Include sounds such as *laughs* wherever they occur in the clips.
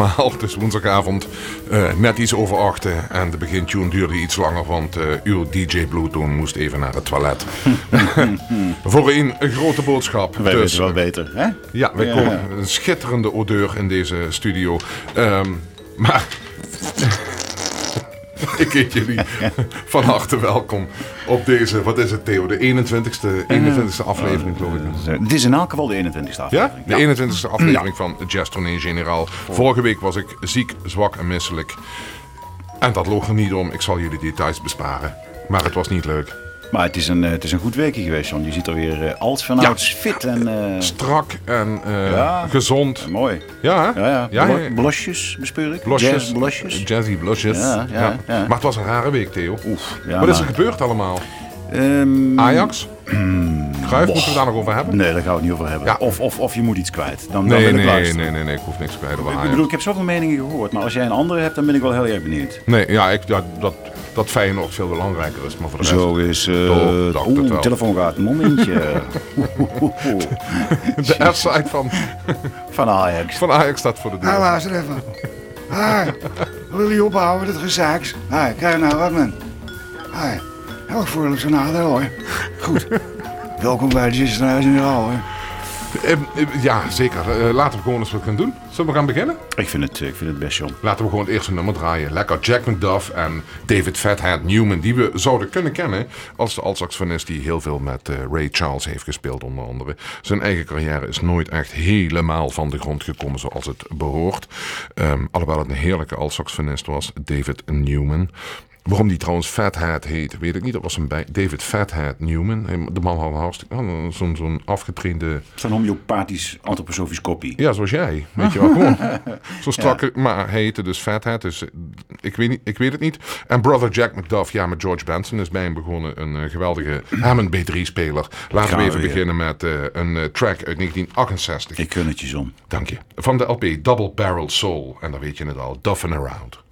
allemaal. Het is woensdagavond, eh, net iets over achten. En de begintune duurde iets langer, want eh, uw DJ Bluetooth moest even naar het toilet. *laughs* Voor een, een grote boodschap. Wij Dus, weten wel beter, hè? Ja, wij Ja. komen een schitterende odeur in deze studio. Ehm, maar *laughs* ik heet jullie *laughs* van harte welkom op deze, wat is het Theo, de 21ste, 21ste aflevering geloof ik. Het is in elk geval de 21ste Ja? aflevering. De 21ste aflevering van Jazz Tournee Generaal. Vorige week was ik ziek, zwak en misselijk. En dat loog er niet om. Ik zal jullie details besparen. Maar het was niet leuk. Maar het is, een, eh, het is een goed weekje geweest, John. Je ziet er weer eh, als vanouds fit en eh, Strak en Ja. gezond. mooi. Ja, hè? Ja, ja. ja, Blo- ja. Blosjes bespeur ik. Blosjes. Jazz blosjes. Jazzy blushes. Ja, ja. Maar het was een rare week, Theo. Oef. Ja, Wat is er maar- gebeurd allemaal? Ehm, Ajax? Cruijff, moeten we het daar nog over hebben? Nee, daar gaan we het niet over hebben. Ja. Of, of, of je moet iets kwijt. Dan, dan Nee, wil ik nee, nee, nee, nee, ik hoef niks kwijt over Ik bedoel, ik heb zoveel meningen gehoord. Maar als jij een andere hebt, dan ben ik wel heel erg benieuwd. Nee, ja, ik, ja dat, dat Feyenoord veel belangrijker is. Maar voor de rest... Zo is... dacht het Oeh, wel. telefoon gaat. Momentje. *laughs* *laughs* De F-site van, Van Ajax. van Ajax staat voor de deur. Luister even. Hi, wil jullie ophouden met het gezaaks? Hi, krijg nou wat man. Nadeel hoor. Goed, welkom bij de Jazz Generaal hoor. Eh, eh, ja, zeker. Eh, laten we gewoon eens wat gaan doen. Zullen we gaan beginnen? Ik vind het, ik vind het best, John. Laten we gewoon het eerste nummer draaien. Lekker Jack McDuff en David Fathead Newman. Die we zouden kunnen kennen als de altsaxofonist die heel veel met eh, Ray Charles heeft gespeeld onder andere. Zijn eigen carrière is nooit echt helemaal van de grond gekomen zoals het behoort. Ehm, alhoewel het een heerlijke altsaxofonist was, David Newman. Waarom die trouwens Fathead heet, weet ik niet. Dat was een bij David Fathead Newman. De man had een hartstikke had zo'n zo'n afgetrainde Zo'n homeopathisch antroposofisch kopie. ja, zoals jij. Weet je wel, gewoon. Zo strak, maar hij heette dus Fathead, dus eh, ik weet, niet, ik weet het niet. En Brother Jack McDuff, ja, met George Benson is bij hem begonnen. Een eh, geweldige Hammond B3-speler. Laten we even weer. beginnen met eh, een track uit 1968. Ik kun het je, John. Dank je. Van de LP Double Barrel Soul. En dan weet je het al, Duffin' Around.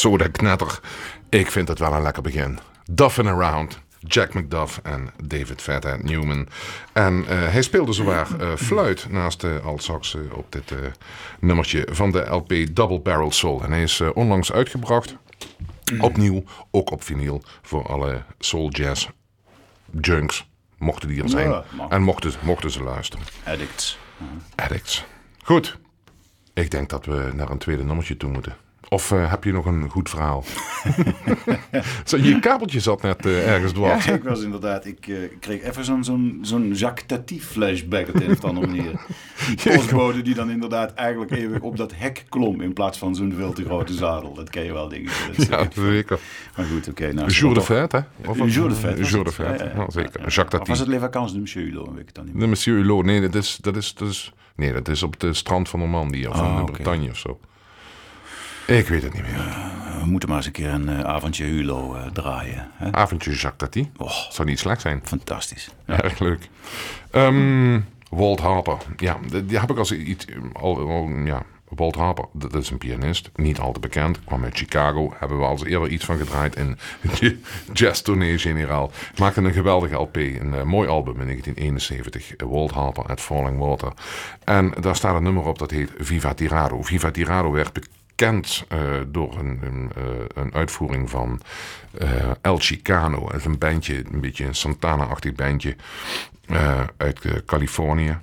Zo de knetter. Ik vind het wel een lekker begin. Duffin Around. Jack McDuff en David Fathead Newman. En eh, hij speelde zowaar uh, fluit naast de uh, op dit nummertje van de LP Double Barrel Soul. En hij is onlangs uitgebracht. Opnieuw, ook op vinyl, voor alle soul jazz junks. Mochten die er zijn. Ja, en mochten, mochten ze luisteren. Addicts. Addicts. Goed. Ik denk dat we naar een tweede nummertje toe moeten. Of uh, heb je nog een goed verhaal? *laughs* Zo, je kabeltje zat net uh, ergens dwars. Ja, ik was inderdaad. Ik uh, kreeg even zo'n zo'n zo'n Jacques Tati flashback op een of andere manier. Die *laughs* postbode die dan inderdaad eigenlijk eeuwig op dat hek klom in plaats van zo'n veel te grote zadel. Dat ken je wel, dingen. Ja, zeker. Maar goed, oké. Okay, nou, Jour de fête, hè? Of Jour de fête. Jour de fête, ja, ja, zeker. Jacques Tati. Of was het Les Vacances de Monsieur Hulot? Weet ik dan niet meer. De Monsieur Hulot, nee, dat is, dat is, dat is, nee, dat is op het strand van Normandie of van Ah, oké. Bretagne of zo. Ik weet het niet meer. We moeten maar eens een keer een uh, avondje Hulo uh, draaien. Hè? Avondje Jacques Tati. Oh, Zou niet slecht zijn. fantastisch. Erg leuk. Um, Walt Harper. Ja, die die heb ik als iets... Al, al, ja, Walt Harper, dat is een pianist. Niet al te bekend. Kwam uit Chicago. Hebben we al eerder iets van gedraaid in *laughs* Jazz Tournee Generaal. Maakte een geweldige LP. Een uh, mooi album in 1971. Walt Harper at Falling Water. En daar staat een nummer op dat heet Viva Tirado. Viva Tirado werd bekend uh, door een, een, uh, een, uitvoering van uh, El Chicano. Dat is een bandje, een beetje een Santana-achtig bandje uit Californië.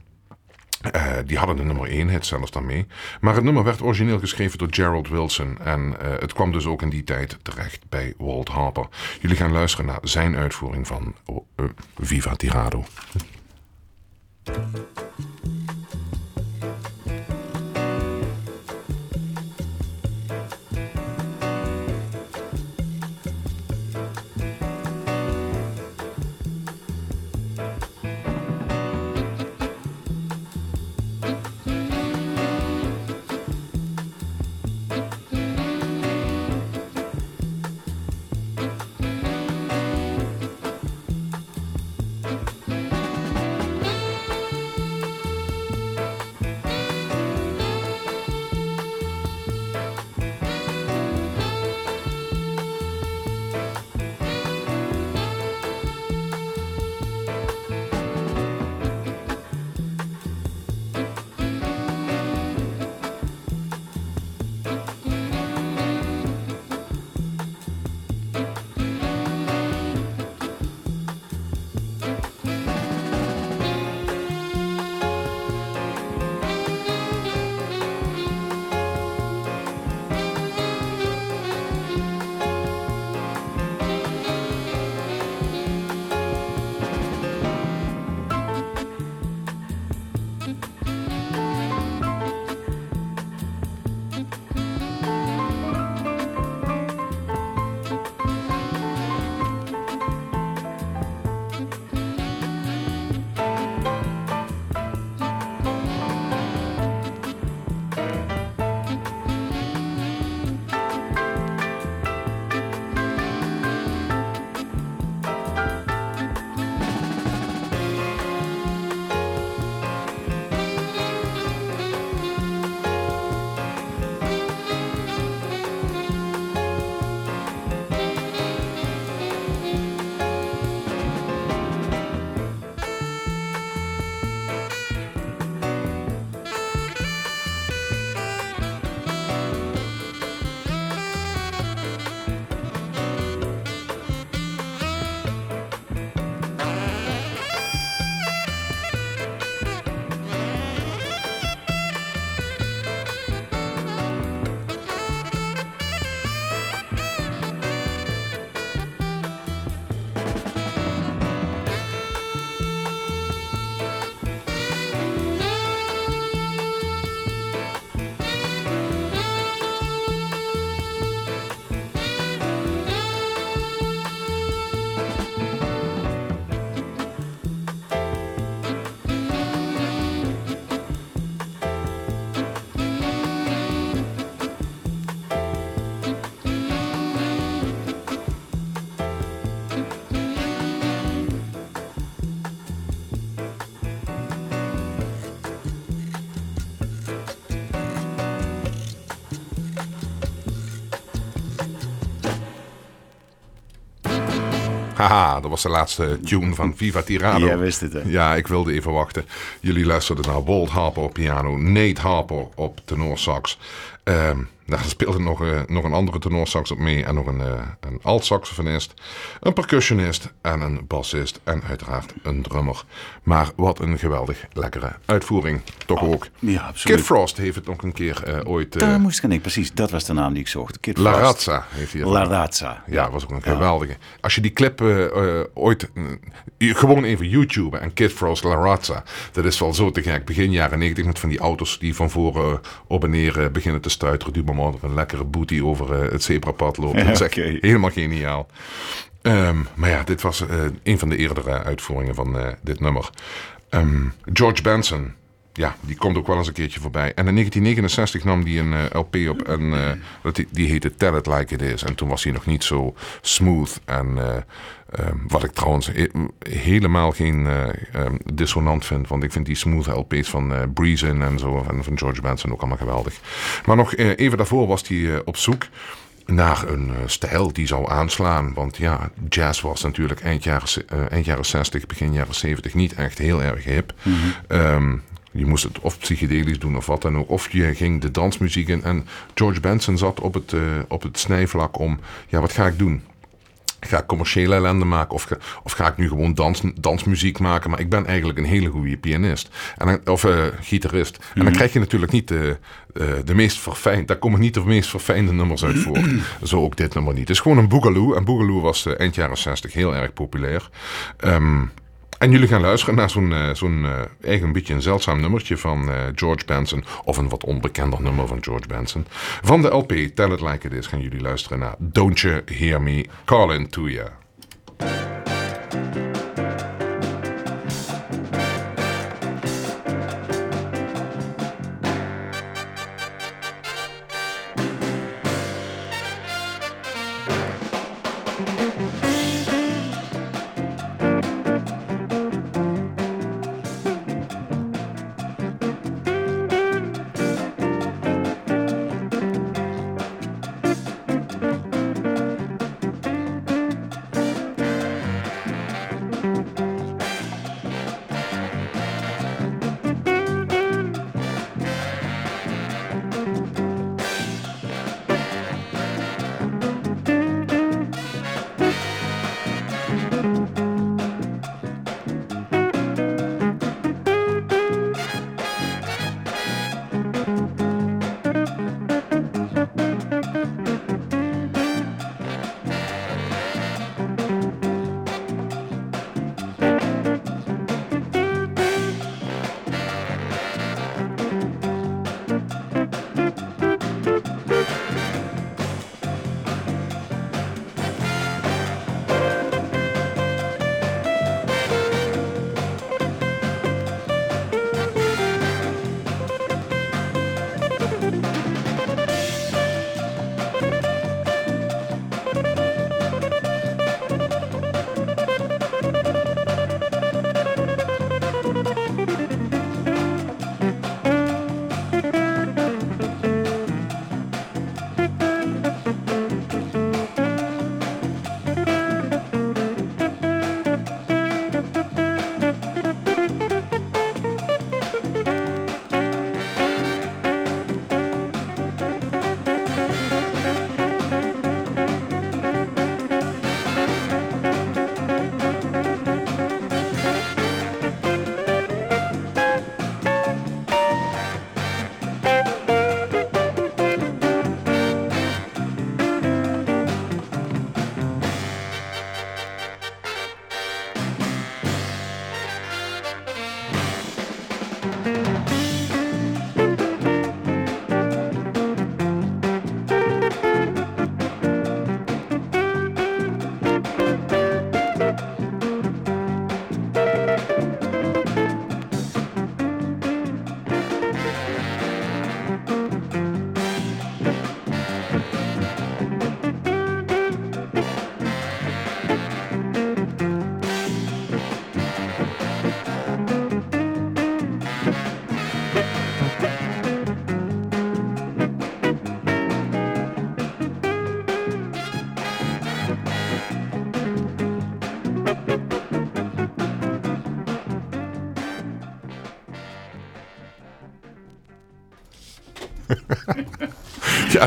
Die hadden de nummer 1 hit zelfs daarmee. Maar het nummer werd origineel geschreven door Gerald Wilson. En het kwam dus ook in die tijd terecht bij Walt Harper. Jullie gaan luisteren naar zijn uitvoering van uh, Viva Tirado. Haha, dat was de laatste tune van Viva Tirado. Jij wist het, hè? Ja, ik wilde even wachten. Jullie luisterden naar Walt Harper op piano, Nate Harper op tenorsax. Ehm daar speelde nog, eh, nog een andere tenorsax op mee en nog een, eh, een alt-saxofonist, een percussionist en een bassist en uiteraard een drummer. Maar wat een geweldig lekkere uitvoering, toch ook. Ja, absoluut. Kid Frost heeft het nog een keer eh, ooit... eh, Daar moest ik aan precies. Dat was de naam die ik zocht. Kid La Frost. Razza heeft hij La Razza. ja, was ook een geweldige. Als je die clip eh, eh, ooit... eh, gewoon even YouTube en Kid Frost La Razza. Dat is wel zo te gek. Begin jaren 90 met van die auto's die van voren eh, op en neer eh, beginnen te stuiteren. Maar er een lekkere booty over eh, het zebrapad loopt. Dat is echt oké. Geniaal. Ehm, maar ja, dit was eh, een van de eerdere uitvoeringen van eh, dit nummer. Ehm, George Benson. Ja, die komt ook wel eens een keertje voorbij. En in 1969 nam hij een eh, LP op en dat die, die heette Tell It Like It Is. En toen was hij nog niet zo smooth. En eh, ehm, wat ik trouwens he- helemaal geen dissonant vind. Want ik vind die smooth LP's van In en zo en van George Benson ook allemaal geweldig. Maar nog even daarvoor was hij op zoek naar een eh, stijl die zou aanslaan. Want ja, jazz was natuurlijk eind jaren, eh, eind jaren 60, begin jaren 70 niet echt heel erg hip. Ehm, je moest het of psychedelisch doen of wat dan ook. Of je ging de dansmuziek in. En George Benson zat op het, eh, op het snijvlak om, ja, wat ga ik doen? Ga ik commerciële ellende maken of ga, of ga ik nu gewoon dans, dansmuziek maken? Maar ik ben eigenlijk een hele goede pianist. En dan, of eh, gitarist. En dan krijg je natuurlijk niet de, eh, de meest verfijnde... Daar komen niet de meest verfijnde nummers uit voor. *clears throat* Zo ook dit nummer niet. Het is gewoon een boogaloo. En boogaloo was eh, eind jaren 60 heel erg populair. Ehm, en jullie gaan luisteren naar zo'n eh, zo'n eh, beetje een zeldzaam nummertje van eh, George Benson. Of een wat onbekender nummer van George Benson. Van de LP Tell It Like It Is gaan jullie luisteren naar Don't You Hear Me Calling To You.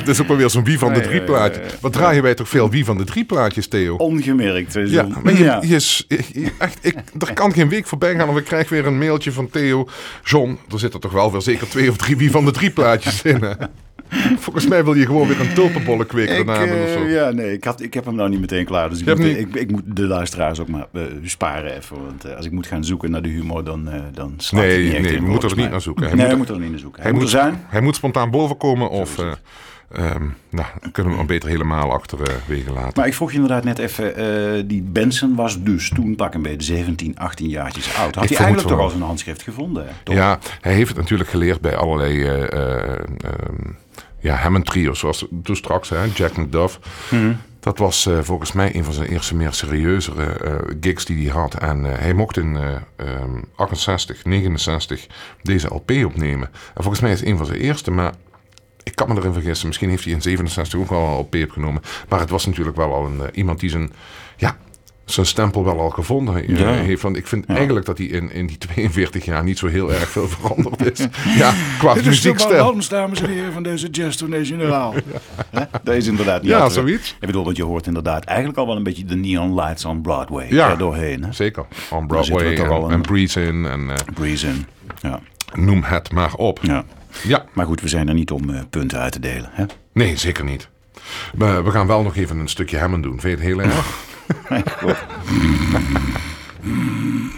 Het is ook wel weer zo'n wie van de Nee, drie plaatje. Wat draaien wij toch veel wie van de drie plaatjes, Theo? Ongemerkt. Ja, maar je, ja. je is, je- echt, ik, er kan geen week voorbij gaan of ik krijg weer een mailtje van Theo. John, er zitten toch wel weer zeker twee of drie wie van de drie plaatjes in. Hè? *laughs* Volgens mij wil je gewoon weer een tulpenbollen kweken Ik, daarna of eh, zo. ja, nee, ik, had, ik heb hem nou niet meteen klaar. Dus ik moet, niet- ik, ik moet de luisteraars ook maar eh, sparen even. Want eh, als ik moet gaan zoeken naar de humor, dan, eh dan slaat het Nee, niet echt nee, in, we moeten er niet naar zoeken. Hij nee, moet we er- moeten er niet naar zoeken. Hij, moet er zijn. Hij moet spontaan bovenkomen of... Eh ehm, nou, dan kunnen we hem beter helemaal achterwege laten. Maar ik vroeg je inderdaad net even, eh, die Benson was dus toen pak een beetje 17, 18 jaartjes oud. Had Ik hij eigenlijk toch al zijn handschrift gevonden? Toch? Ja, hij heeft het natuurlijk geleerd bij allerlei eh, eh, ehm, ja, Hammond trio's, zoals toen straks, hè, Jack McDuff. Mhm. Dat was eh, volgens mij een van zijn eerste meer serieuzere eh, gigs die hij had. En eh, hij mocht in eh, ehm, 68, 69 deze LP opnemen. En volgens mij is het een van zijn eerste, maar ik kan me erin vergissen. Misschien heeft hij in 67 ook wel een LP opgenomen. Maar het was natuurlijk wel al een, eh, iemand die zijn, ja, zijn stempel wel al gevonden Ja. heeft. Want ik vind eigenlijk dat hij in, in die 42 jaar niet zo heel erg veel *laughs* veranderd is. ja, qua Dit is de muziekstijl. balans, dames en heren, van deze Jazz Tournee Generaal. *laughs* Hè? Dat is inderdaad niet Ja, altijd- zoiets. Ik bedoel, want je hoort inderdaad eigenlijk al wel een beetje de neon lights on Broadway Ja. er doorheen. Hè? Zeker. On we Broadway al en, en Breeze in en eh, Breeze in. Ja. noem het maar op. ja. Ja, Maar goed, we zijn er niet om eh, punten uit te delen. Hè? nee, zeker niet. Maar we gaan wel nog even een stukje Hammond doen. Vind je het heel erg? *laughs* *laughs*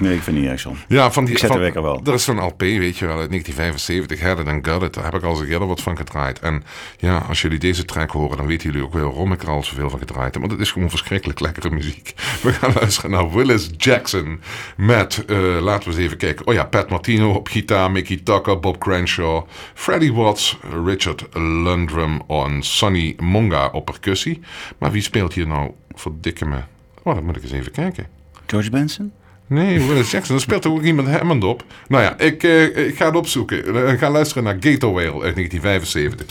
Nee, ik vind niet erg zo. Ja, van die, Ik zet de van, wekker wel. Er is zo'n LP, weet je wel, uit 1975, Had It and Got It. Daar heb ik al eens eerder wat van gedraaid. En ja, als jullie deze track horen, dan weten jullie ook wel waarom ik er al zoveel van gedraaid heb. Want het is gewoon verschrikkelijk lekkere muziek. *laughs* We gaan luisteren naar Willis Jackson met, eh, laten we eens even kijken. Oh ja, Pat Martino op gitaar, Mickey Tucker, Bob Crenshaw, Freddie Watts, Richard Lundrum en Sonny Monga op percussie. Maar wie speelt hier nou voor dikke me? Oh, dat moet ik eens even kijken. George Benson? Nee, Willis Jackson. Er speelt ook iemand Hammond op. Nou ja, ik, eh, ik ga het opzoeken. Ik ga luisteren naar Gator Whale uit 1975.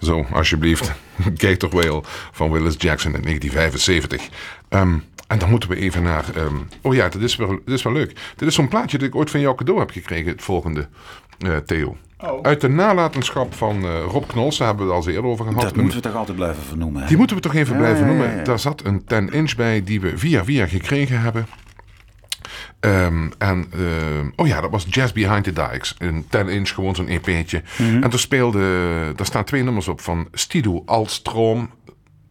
Zo, alsjeblieft. *laughs* Kijk toch wel van Willis Jackson in 1975. Ehm, en dan moeten we even naar... ehm, oh ja, dit is, wel, dit is wel leuk. Dit is zo'n plaatje dat ik ooit van jou cadeau heb gekregen. Het volgende, eh, Theo. Oh. Uit de nalatenschap van eh, Rob Knols, daar hebben we het al eens eerder over gehad. Dat moeten we toch altijd blijven vernoemen. hè? die moeten we toch even Ja, blijven ja, ja, noemen. Daar zat een 10-inch bij die we via via gekregen hebben. Ehm, en, ehm, oh ja, dat was Jazz Behind the Dikes. Een 10-inch, gewoon zo'n EP'tje. Mhm. En er speelde, daar staan twee nummers op van Stido Alstroom.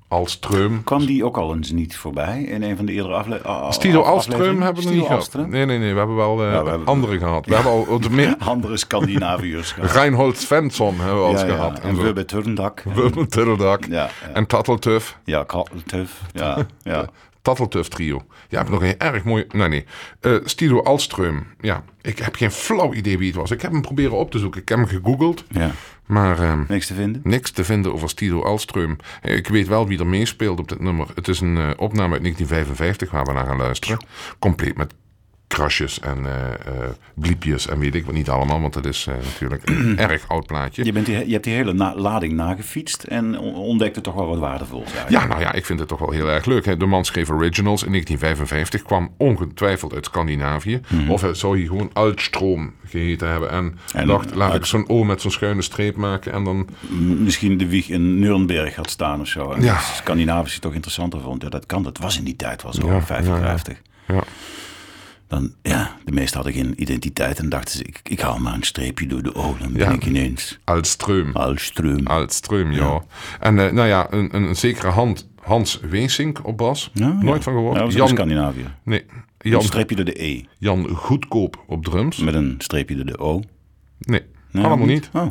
Alström. Kwam die ook al eens niet voorbij in een van de eerdere afle a- a- Stido Alström afleveringen? hebben we nog Stido niet gehad. Nee, nee, nee. We hebben wel eh, Ja, we hebben- andere gehad. We hebben al *laughs* meer... Andere Scandinaviërs gehad. Reinhold Svensson hebben we al Ja, gehad. En Turrendak. Wubbe Turdeldak. Ja, ja. En Tatteltuf. Ja, Katteltuf. Ja, *laughs* ja. Tatteltuf trio. Ja, heb ik nog een erg mooi... Nee, nee. Eh Stido Alström. Ja, ik heb geen flauw idee wie het was. Ik heb hem proberen op te zoeken. Ik heb hem gegoogeld. ja. Maar ehm, Niks te vinden? niks te vinden over Stido Alström. Eh, Ik weet wel wie er meespeelt op dit nummer. Het is een eh, opname uit 1955 waar we naar gaan luisteren. Compleet met krasjes en eh, bliepjes en weet ik wat niet allemaal. Want het is eh, natuurlijk een *clears throat* erg oud plaatje. Je, bent die, je hebt die hele na- lading nagefietst en on- ontdekte toch wel wat waardevols eigenlijk. Ja, nou ja, ik vind het toch wel heel erg leuk. hè. De man schreef originals in 1955, kwam ongetwijfeld uit Scandinavië. Of het zou hij gewoon Altstroom geheten hebben. En, Mhm. En dacht, laat uit- ik zo'n O met zo'n schuine streep maken. En dan, Misschien de wieg in Nuremberg had staan of zo. En Ja. ja. Scandinavisch toch interessanter vond. Ja, dat kan. Dat was in die tijd wel zo, Ja, 55. ja. Dan, ja, de meesten hadden geen identiteit en dachten ze, ik, ik haal maar een streepje door de O. Dan ben Ja. ik ineens Alström. Alström. Alström, ja. En eh, nou ja, een, een, een zekere hand, Hans Weesink op bas. Ja, ja. Nooit van gehoord. Ja, was in Jan, Scandinavië. nee, Een Jan, streepje door de E. Jan Goedkoop op drums. Met een streepje door de O. Nee, Nee, allemaal niet. Oh.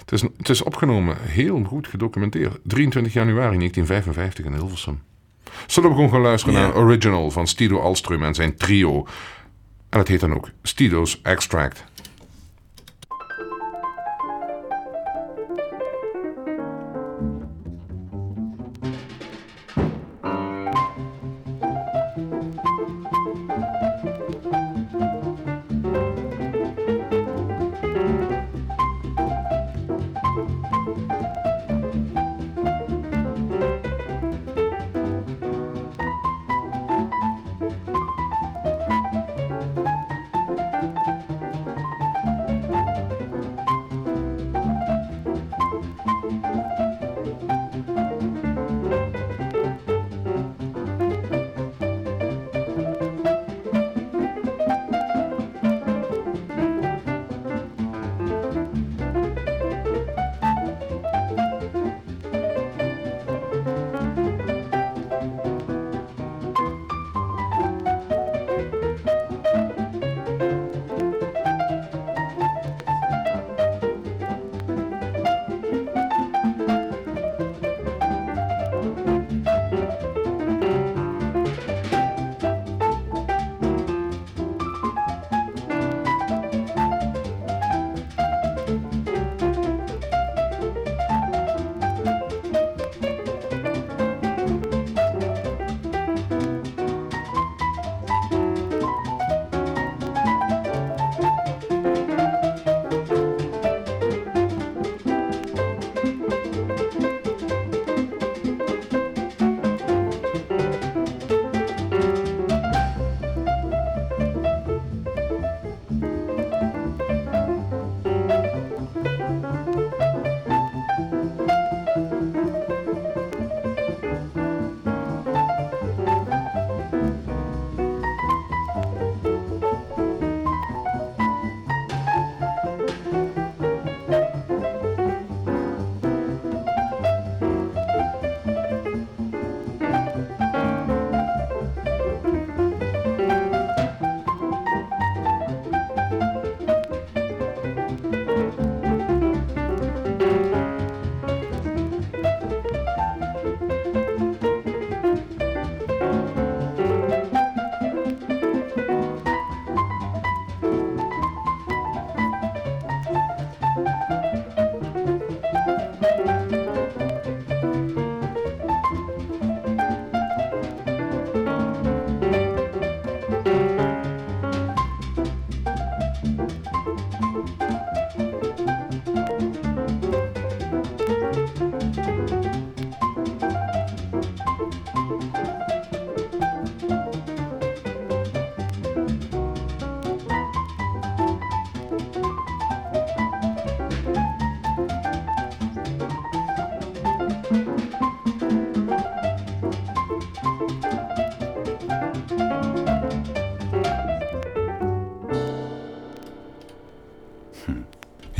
Het is, het is opgenomen, heel goed gedocumenteerd. 23 januari 1955 in Hilversum. Zullen we gewoon gaan luisteren Ja. naar Original van Stido Alström en zijn trio. En het heet dan ook Stido's Extract.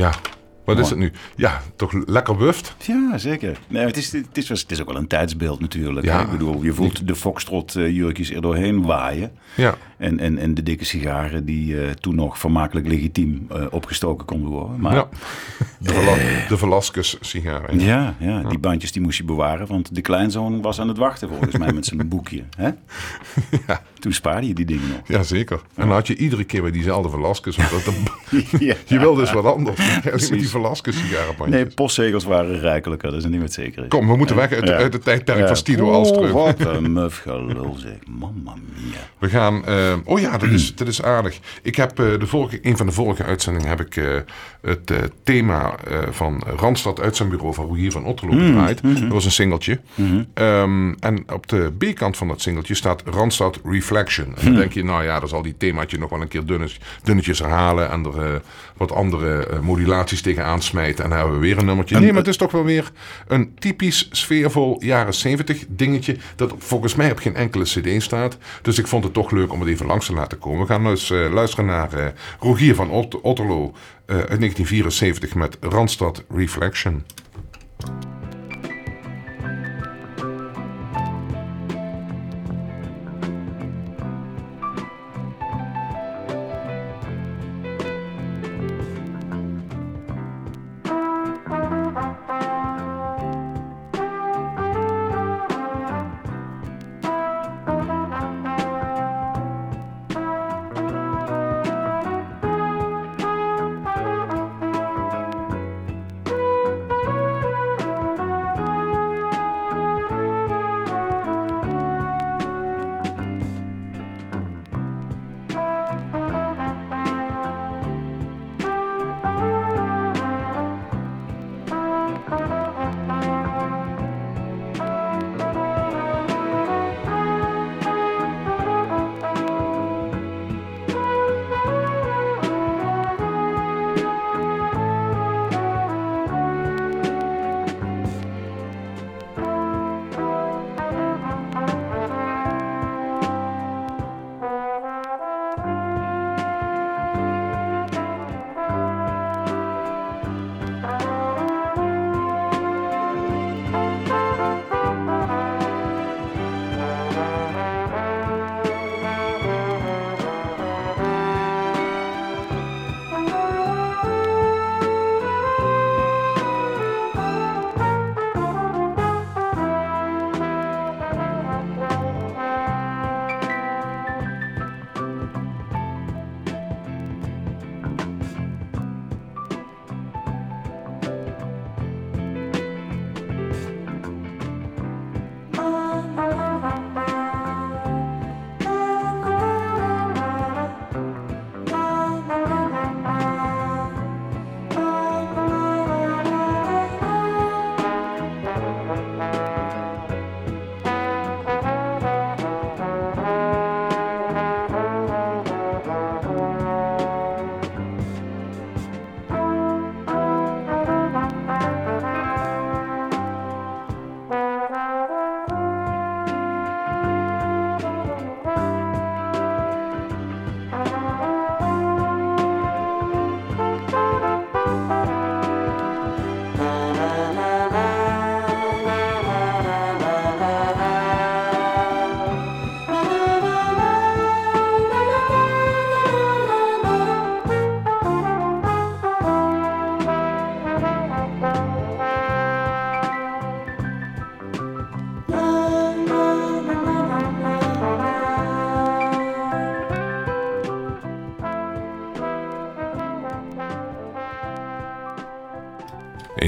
Yeah. Wat is het nu? Ja, toch lekker wuft. Ja, zeker. Nee, het, is, het, is, het is ook wel een tijdsbeeld natuurlijk. Ja. Ik bedoel, je voelt de foxtrot-jurkjes er doorheen waaien. Ja. En, en, en de dikke sigaren die eh, toen nog vermakelijk legitiem eh, opgestoken konden worden. Maar ja. De, Vela- de Velasquez sigaren. ja, ja, die bandjes die moest je bewaren. Want de kleinzoon was aan het wachten volgens mij met zijn *laughs* boekje. Hè? Toen spaarde je die dingen nog. Jazeker. En dan had je iedere keer bij diezelfde Velasquez. want dat- *laughs* Ja. *laughs* Je wil dus wat anders. Velasquez sigarenbandjes. Nee, postzegels waren rijkelijker. Dat is niet met zekerheid. Kom, we moeten weg uit, Ja. uit het tijdperk Ja. van Stido Oh, Alström. Wat een muf gelul zeg. Mamma mia. We gaan. eh, oh ja, dat is, dat is aardig. Ik heb eh, de vorige, een van de vorige uitzendingen heb ik eh, het thema van Randstad uitzendbureau van Rogier van Otterlo gedraaid. Dat was een singeltje. Ehm, en op de B-kant van dat singeltje staat Randstad Reflection. En dan denk je, nou ja, dan zal die themaatje nog wel een keer dunnes, dunnetjes herhalen en er wat andere modulaties tegenaan smijten. En dan hebben we weer een nummertje. Nee, maar het is toch wel weer een typisch sfeervol jaren 70 dingetje dat volgens mij op geen enkele cd staat. Dus ik vond het toch leuk om het even langs te laten komen. We gaan eens eh, luisteren naar eh, Rogier van Ot- Otterlo eh, uit 1974 met Randstad Reflection.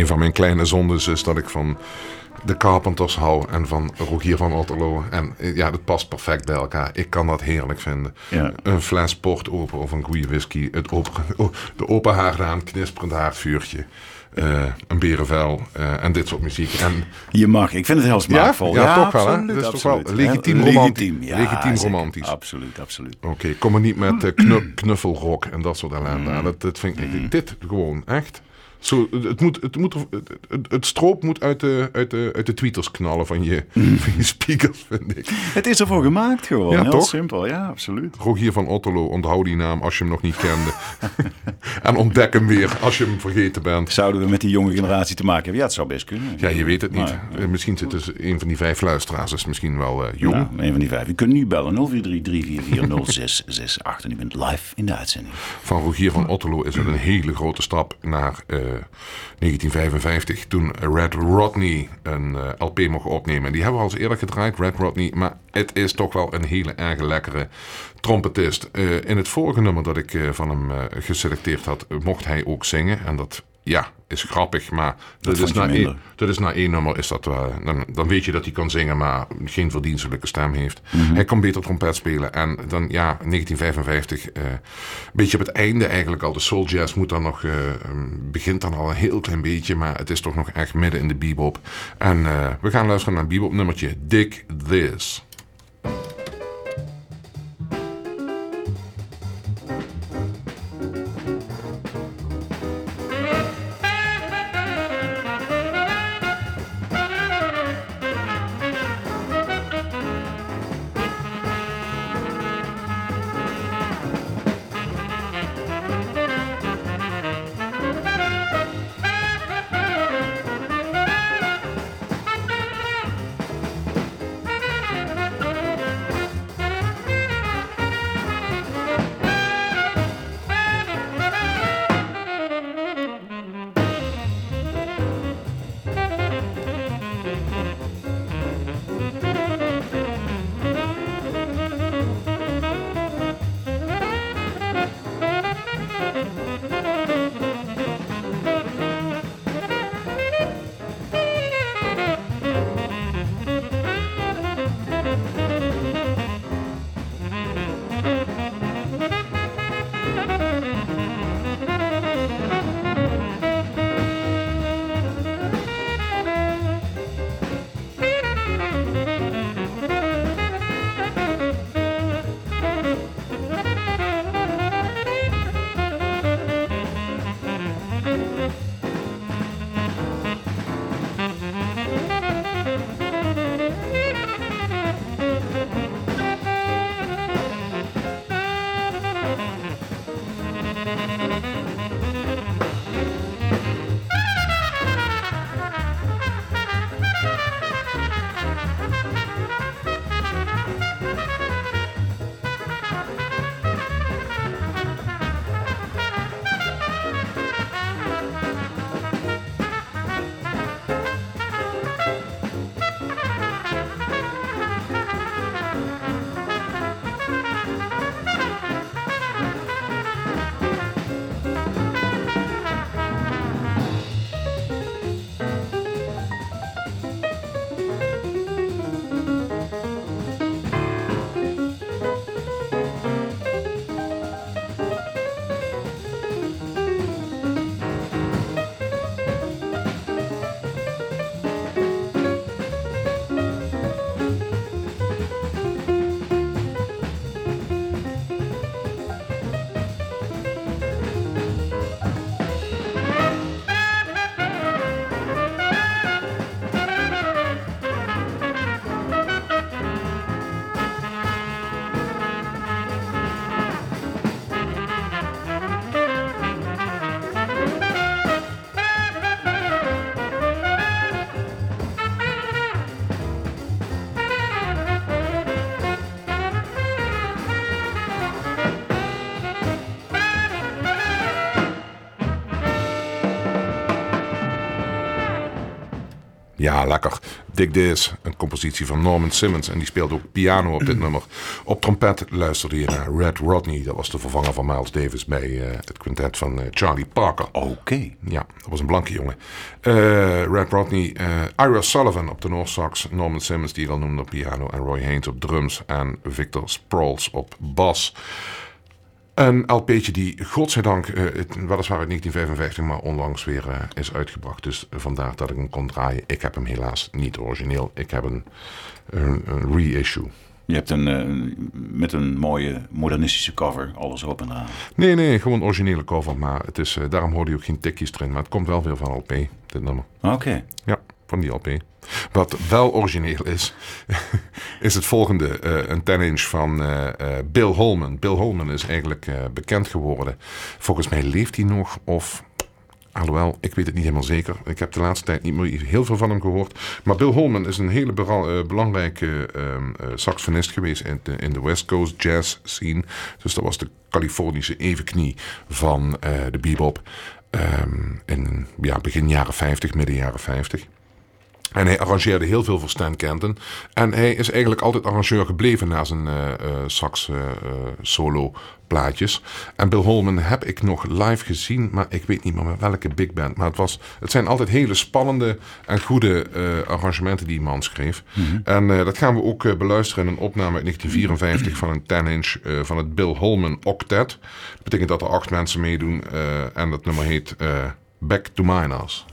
Een van mijn kleine zondes is dat ik van de Carpenters hou en van Rogier van Otterlo. En eh, ja, dat past perfect bij elkaar. Ik kan dat heerlijk vinden. Ja. Een fles port open of een goede whisky. Het open, *laughs* oh, de open haardaan, knisperend haardvuurtje. eh, een berenvel eh, en dit soort muziek. En Je mag. Ik vind het heel smaakvol. Ja? Ja, toch wel, absoluut, Dat is toch wel legitiem Heel romantisch. Legitiem, ja, Legitiem romantisch. Absoluut, absoluut. Oké, kom maar niet met knu- knuffelrok en dat soort ellende. Dat, dat vind ik, dit gewoon echt Zo, het, moet, het, moet, het, het, stroop moet uit de, uit, de, uit de tweeters knallen van je, van je speakers, vind ik. Het is ervoor gemaakt gewoon. Ja, Heel toch? simpel, ja, absoluut. Rogier van Otterlo, onthoud die naam als je hem nog niet kende. en ontdek hem weer als je hem vergeten bent. Zouden we met die jonge generatie te maken hebben? Ja, het zou best kunnen. Ja, je weet het niet. Maar, Eh, misschien zit dus een van die vijf luisteraars is misschien wel eh, jong. Nou, een van die vijf. U kunt nu bellen 043 en u bent live in de uitzending. Van Rogier van Otterlo is het een hele grote stap naar eh, 1955. Toen Red Rodney een eh, LP mocht opnemen. En die hebben we al eens eerder gedraaid, Red Rodney. Maar het is toch wel een hele erg lekkere trompetist. Eh, in het vorige nummer dat ik eh, van hem eh, geselecteerd had, eh, mocht hij ook zingen. En dat ja, is grappig, maar dat, is, na één, dat is na één nummer. Is dat, wel- dan, dan weet je dat hij kan zingen, maar geen verdienstelijke stem heeft. Mhm. Hij kan beter trompet spelen. En dan, ja, 1955, eh, een beetje op het einde eigenlijk al. De soul jazz moet dan nog, eh, um, begint dan al een heel klein beetje, maar het is toch nog echt midden in de bebop. En eh, we gaan luisteren naar een bebop nummertje, Dig This. Ja, lekker. Dig This, een compositie van Norman Simmons. En die speelt ook piano op dit *clears throat* nummer. Op trompet luisterde je naar Red Rodney. Dat was de vervanger van Miles Davis bij eh, het quintet van eh, Charlie Parker. Oké. Ja, dat was een blanke jongen. Eh, Red Rodney, Ira Sullivan op de Sax, Norman Simmons die ik al noemde op piano en Roy Haynes op drums en Victor Sproles op bas. Een LP'tje die, godzijdank, eh, het, weliswaar uit 1955, maar onlangs weer eh, is uitgebracht. Dus vandaar dat ik hem kon draaien. Ik heb hem helaas niet origineel. Ik heb een, een, een reissue. Je hebt een, eh, met een mooie modernistische cover, alles op en aan. Nee, nee, gewoon originele cover. Maar het is, daarom hoor je ook geen tikjes erin. Maar het komt wel weer van LP, dit nummer. Oké. Ja, van die LP. Wat wel origineel is, *laughs* is het volgende. eh, een 10-inch van eh, eh, Bill Holman. Bill Holman is eigenlijk bekend geworden. Volgens mij leeft hij nog of... Alhoewel, ik weet het niet helemaal zeker. Ik heb de laatste tijd niet meer heel veel van hem gehoord. Maar Bill Holman is een hele belangrijke ehm, eh, saxofonist geweest in de, in de West Coast jazz scene. Dus dat was de Californische evenknie van de bebop. ehm, in ja, begin jaren 50, midden jaren 50. En hij arrangeerde heel veel voor Stan Kenton. En hij is eigenlijk altijd arrangeur gebleven na zijn eh, eh, sax eh, solo plaatjes. En Bill Holman heb ik nog live gezien, maar ik weet niet meer met welke big band. Maar het, was, het zijn altijd hele spannende en goede arrangementen die die man schreef. En eh, dat gaan we ook beluisteren in een opname uit 1954 van een 10-inch eh, van het Bill Holman Octet. Dat betekent dat er acht mensen meedoen en dat nummer heet Back to Miners.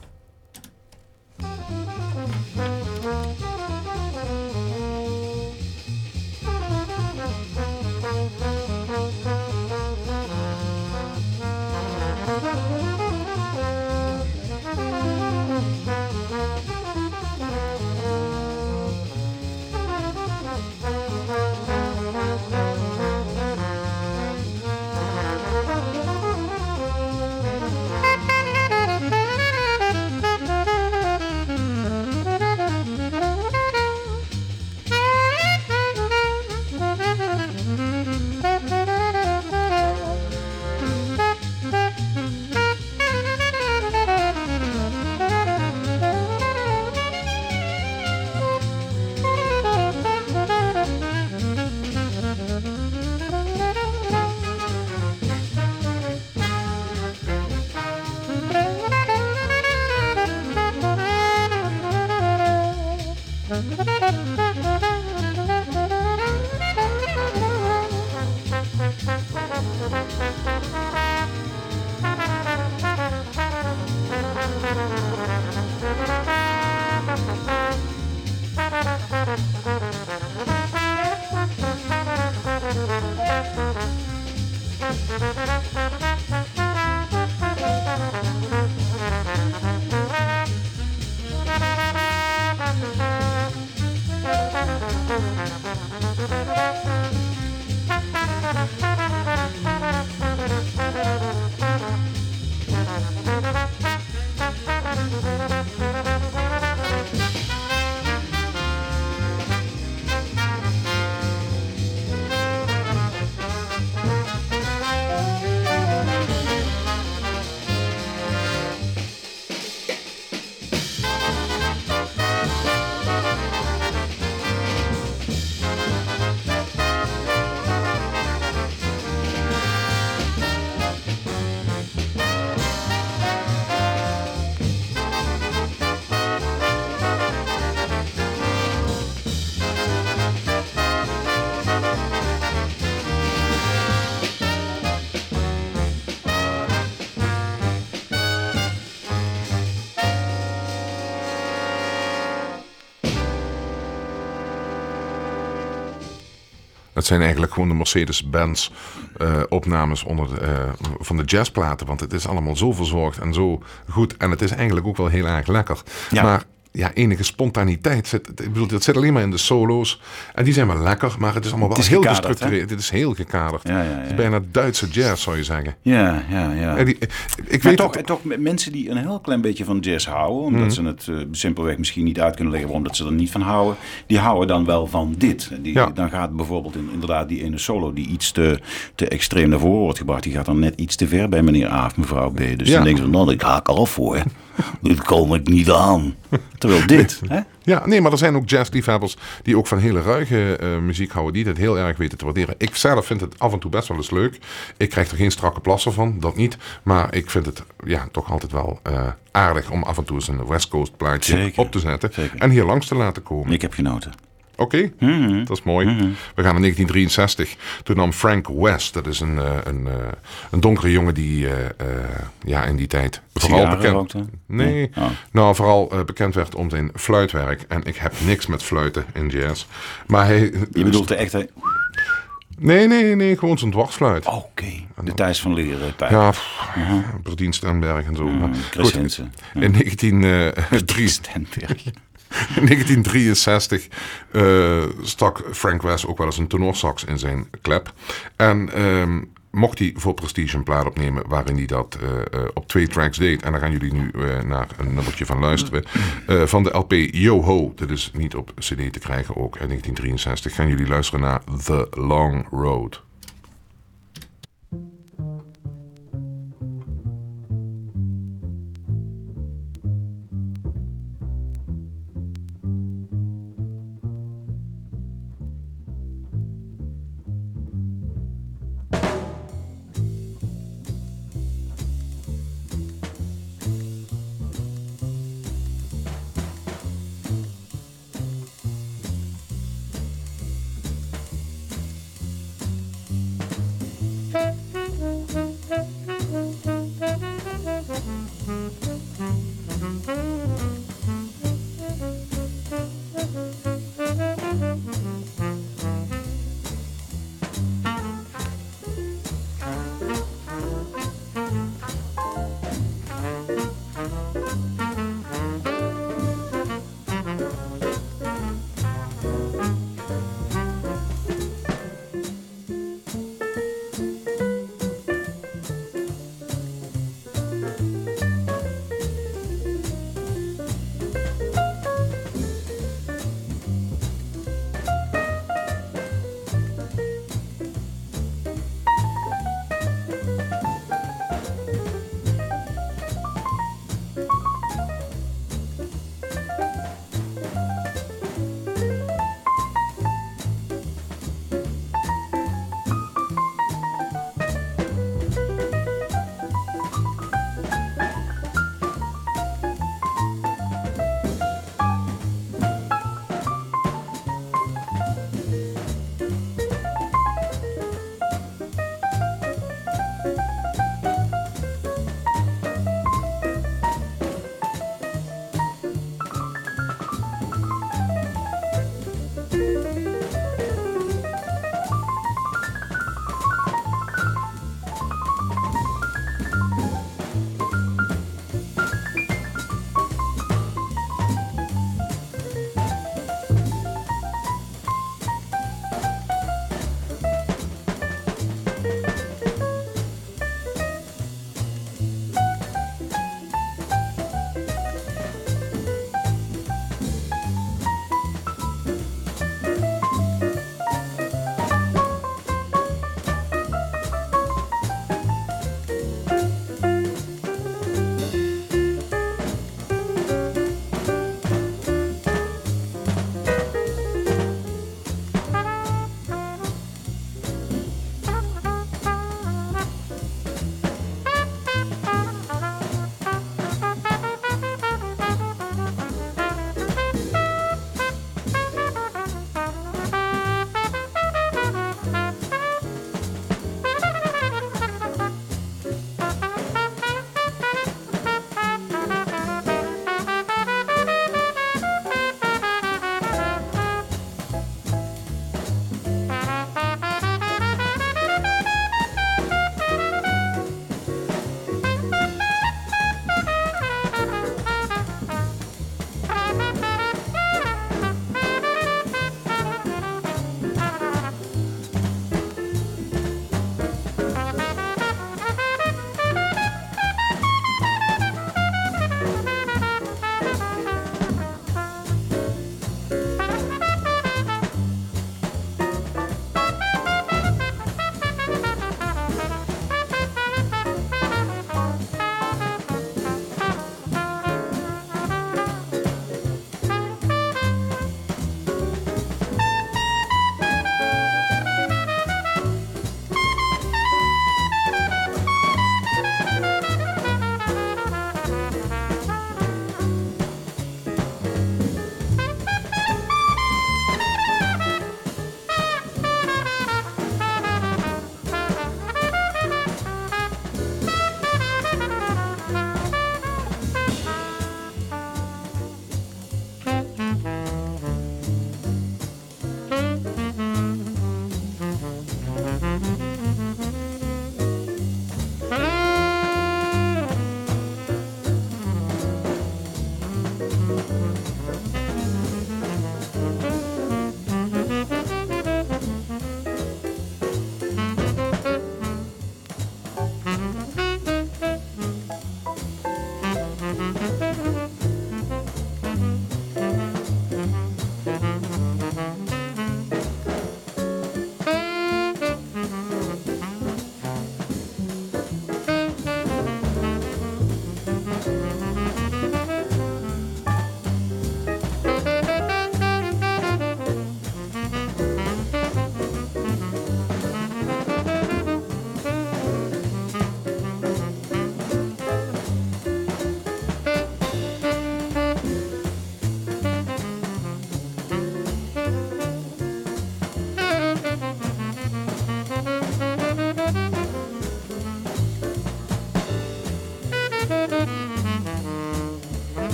Het zijn eigenlijk gewoon de Mercedes-Benz eh, opnames onder de, eh, van de jazzplaten. Want het is allemaal zo verzorgd en zo goed. En het is eigenlijk ook wel heel erg lekker. Ja. Maar ja, enige spontaniteit zit. Ik bedoel, dat zit alleen maar in de solo's. En die zijn wel lekker, maar het is allemaal wel is heel gekaderd, gestructureerd. Dit is heel gekaderd. Ja, ja, ja. Het is bijna Duitse jazz, zou je zeggen. Ja, ja, ja. Die, ik Maar weet toch, ook- toch met mensen die een heel klein beetje van jazz houden, omdat Mhm. ze het eh, simpelweg misschien niet uit kunnen leggen waarom dat ze er niet van houden, die houden dan wel van dit. Die. Dan gaat bijvoorbeeld in, inderdaad die ene solo die iets te, te extreem naar voren wordt gebracht, die gaat dan net iets te ver bij meneer A of mevrouw B. Dus dan denken ze, nou, ik haak af voor. Dit kom ik niet aan. Terwijl *laughs* dit, hè? Ja, nee, maar er zijn ook jazzliefhebbers die ook van hele ruige eh, muziek houden, die dit heel erg weten te waarderen. Ik zelf vind het af en toe best wel eens leuk. Ik krijg er geen strakke plassen van, dat niet. Maar ik vind het ja, toch altijd wel eh, aardig om af en toe eens een West Coast plaatje Zeker, op te zetten. zeker. En hier langs te laten komen. Ik heb genoten. Oké, Mhm. dat is mooi. We gaan naar 1963. Toen nam Frank West, dat is een, eh, een, eh, een donkere jongen die eh, ja, in die tijd vooral bekend... rookte? Nee, Oh. nou vooral bekend werd om zijn fluitwerk. En ik heb niks met fluiten in jazz. Maar hij... Je bedoelt de echte... Nee, nee, nee, gewoon zo'n dwarsfluit. Oké, de Thijs van Leren. Pijp. Ja, pff, Berdien Stenberg en zo. Mhm. Chris goed, Hensen. in 1903 *laughs* Stenberg. *laughs* In 1963 eh, stak Frank West ook wel eens een tenorsax in zijn klep. En ehm, mocht hij voor Prestige een plaat opnemen waarin hij dat eh, eh, op twee tracks deed. En daar gaan jullie nu naar een nummertje van luisteren. Van de LP Yo Ho, dat is niet op cd te krijgen ook in 1963. Gaan jullie luisteren naar The Long Road.